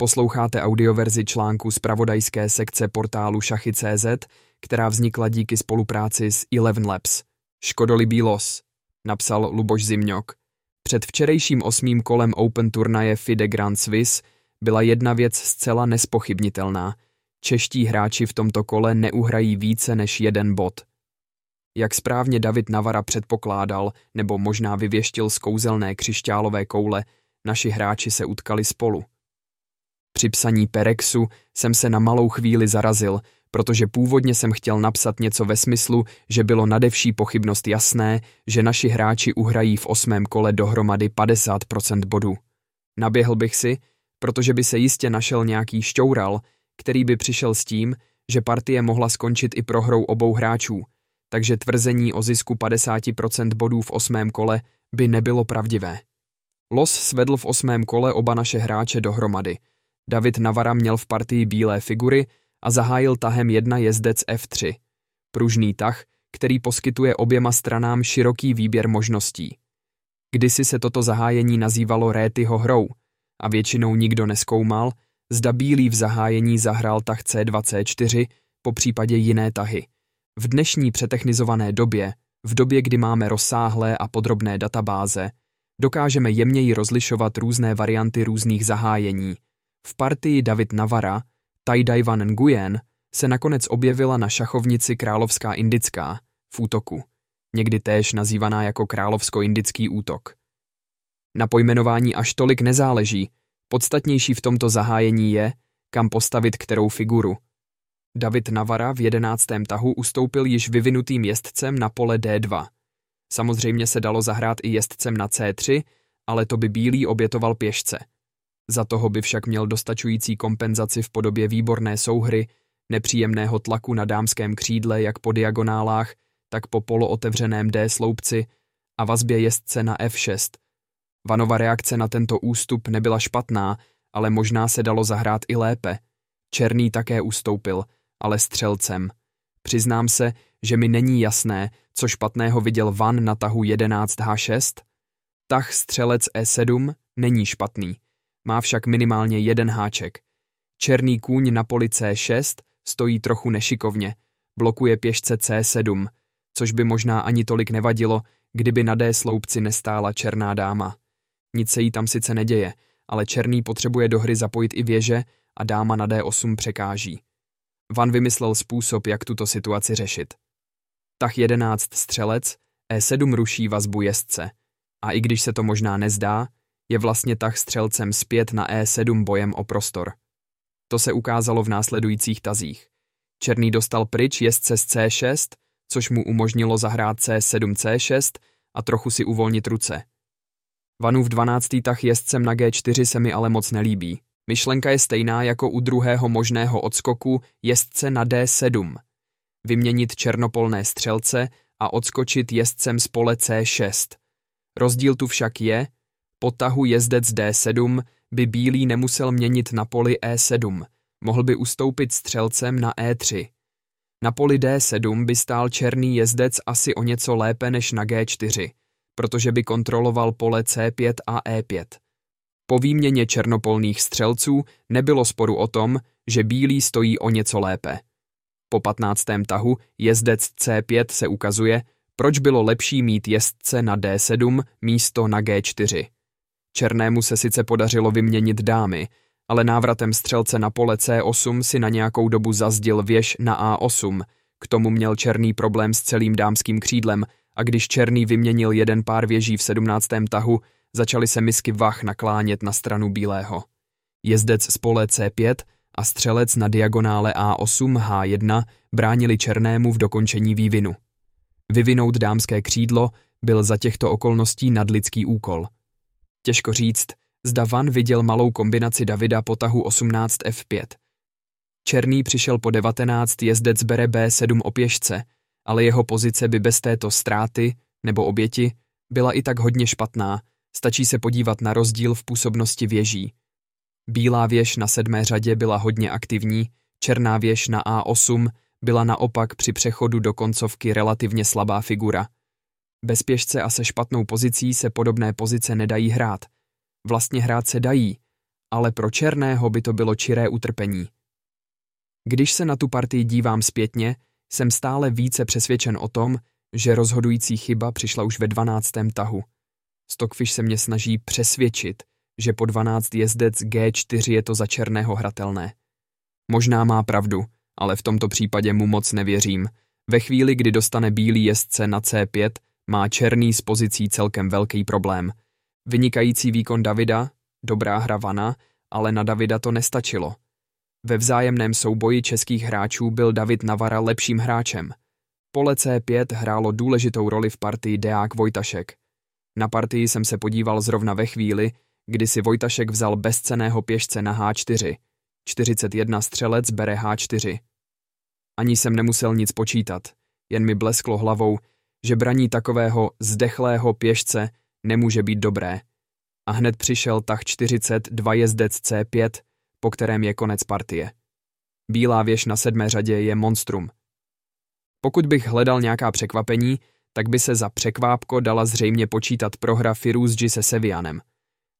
Posloucháte audioverzi článku z pravodajské sekce portálu Šachy.cz, která vznikla díky spolupráci s Eleven Labs. Škodolibý los, napsal Luboš Zimňok. Před včerejším osmým kolem Open turnaje FIDE Grand Swiss byla jedna věc zcela nespochybnitelná. Čeští hráči v tomto kole neuhrají více než jeden bod. Jak správně David Navara předpokládal, nebo možná vyvěštil z kouzelné křišťálové koule, naši hráči se utkali spolu. Při psaní Perexu jsem se na malou chvíli zarazil, protože původně jsem chtěl napsat něco ve smyslu, že bylo nadevší pochybnost jasné, že naši hráči uhrají v osmém kole dohromady 50% bodů. Naběhl bych si, protože by se jistě našel nějaký šťoural, který by přišel s tím, že partie mohla skončit i prohrou obou hráčů, takže tvrzení o zisku 50% bodů v osmém kole by nebylo pravdivé. Los svedl v osmém kole oba naše hráče dohromady – David Navara měl v partii bílé figury a zahájil tahem jedna jezdec F3. Pružný tah, který poskytuje oběma stranám široký výběr možností. Kdysi se toto zahájení nazývalo Rétyho hrou a většinou nikdo neskoumal, zda bílý v zahájení zahrál tah C2, C4, po případě jiné tahy. V dnešní přetechnizované době, v době, kdy máme rozsáhlé a podrobné databáze, dokážeme jemněji rozlišovat různé varianty různých zahájení – v partii David Navara, Tajdajvan Nguyen, se nakonec objevila na šachovnici Královská indická v útoku, někdy též nazývaná jako Královsko-indický útok. Na pojmenování až tolik nezáleží, podstatnější v tomto zahájení je, kam postavit kterou figuru. David Navara v jedenáctém tahu ustoupil již vyvinutým jezdcem na pole D2. Samozřejmě se dalo zahrát i jezdcem na C3, ale to by bílý obětoval pěšce. Za toho by však měl dostačující kompenzaci v podobě výborné souhry, nepříjemného tlaku na dámském křídle jak po diagonálách, tak po polootevřeném D sloupci a vazbě jezdce na F6. Vanova reakce na tento ústup nebyla špatná, ale možná se dalo zahrát i lépe. Černý také ustoupil, ale střelcem. Přiznám se, že mi není jasné, co špatného viděl Van na tahu 11H6. Tah střelec E7 není špatný má však minimálně jeden háček. Černý kůň na poli C6 stojí trochu nešikovně, blokuje pěšce C7, což by možná ani tolik nevadilo, kdyby na D sloupci nestála černá dáma. Nic se jí tam sice neděje, ale černý potřebuje do hry zapojit i věže a dáma na D8 překáží. Van vymyslel způsob, jak tuto situaci řešit. Tah 11 střelec, E7 ruší vazbu jezdce. A i když se to možná nezdá, je vlastně tah střelcem zpět na E7 bojem o prostor. To se ukázalo v následujících tazích. Černý dostal pryč jezdce z C6, což mu umožnilo zahrát C7 C6 a trochu si uvolnit ruce. Vanův 12. tah jezdcem na G4 se mi ale moc nelíbí. Myšlenka je stejná jako u druhého možného odskoku jezdce na D7. Vyměnit černopolné střelce a odskočit jezdcem z pole C6. Rozdíl tu však je, po tahu jezdec D7 by bílý nemusel měnit na poli E7, mohl by ustoupit střelcem na E3. Na poli D7 by stál černý jezdec asi o něco lépe než na G4, protože by kontroloval pole C5 a E5. Po výměně černopolných střelců nebylo sporu o tom, že bílý stojí o něco lépe. Po 15. tahu jezdec C5 se ukazuje, proč bylo lepší mít jezdce na D7 místo na G4. Černému se sice podařilo vyměnit dámy, ale návratem střelce na pole C8 si na nějakou dobu zazdil věž na A8, k tomu měl černý problém s celým dámským křídlem a když černý vyměnil jeden pár věží v sedmnáctém tahu, začaly se misky vach naklánět na stranu bílého. Jezdec z pole C5 a střelec na diagonále A8 H1 bránili černému v dokončení vývinu. Vyvinout dámské křídlo byl za těchto okolností nadlidský úkol – Těžko říct, zda Van viděl malou kombinaci Davida po tahu 18 F5. Černý přišel po 19 jezdec bere B7 o pěšce, ale jeho pozice by bez této ztráty, nebo oběti, byla i tak hodně špatná, stačí se podívat na rozdíl v působnosti věží. Bílá věž na sedmé řadě byla hodně aktivní, černá věž na A8 byla naopak při přechodu do koncovky relativně slabá figura – bez pěšce a se špatnou pozicí se podobné pozice nedají hrát. Vlastně hrát se dají, ale pro černého by to bylo čiré utrpení. Když se na tu partii dívám zpětně, jsem stále více přesvědčen o tom, že rozhodující chyba přišla už ve dvanáctém tahu. Stockfish se mě snaží přesvědčit, že po 12 jezdec G4 je to za černého hratelné. Možná má pravdu, ale v tomto případě mu moc nevěřím. Ve chvíli, kdy dostane bílý jezdce na C5, má černý s pozicí celkem velký problém. Vynikající výkon Davida, dobrá hra Vana, ale na Davida to nestačilo. Ve vzájemném souboji českých hráčů byl David Navara lepším hráčem. Pole C5 hrálo důležitou roli v partii Deák Vojtašek. Na partii jsem se podíval zrovna ve chvíli, kdy si Vojtašek vzal bezceného pěšce na H4. 41 střelec bere H4. Ani jsem nemusel nic počítat, jen mi blesklo hlavou, že braní takového zdechlého pěšce nemůže být dobré. A hned přišel tah 42 jezdec C5, po kterém je konec partie. Bílá věž na sedmé řadě je monstrum. Pokud bych hledal nějaká překvapení, tak by se za překvápko dala zřejmě počítat prohra Firuzji se Sevianem.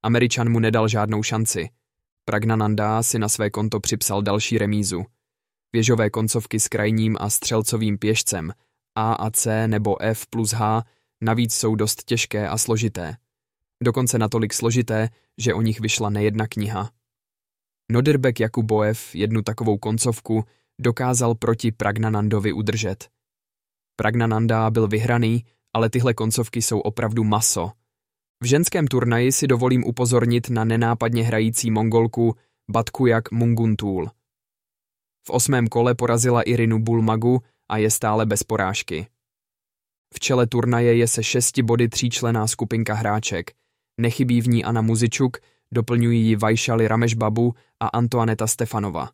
Američan mu nedal žádnou šanci. Pragnananda si na své konto připsal další remízu. Věžové koncovky s krajním a střelcovým pěšcem A a C nebo F plus H navíc jsou dost těžké a složité. Dokonce natolik složité, že o nich vyšla nejedna kniha. Noderbek Jakuboev jednu takovou koncovku dokázal proti Pragnanandovi udržet. Pragnananda byl vyhraný, ale tyhle koncovky jsou opravdu maso. V ženském turnaji si dovolím upozornit na nenápadně hrající mongolku Batkujak Munguntul. V osmém kole porazila Irinu Bulmagu a je stále bez porážky. V čele turnaje je se šesti body tříčlená skupinka hráček. Nechybí v ní Anna Muzičuk, doplňují ji Vajšali Ramešbabu a Antoaneta Stefanova.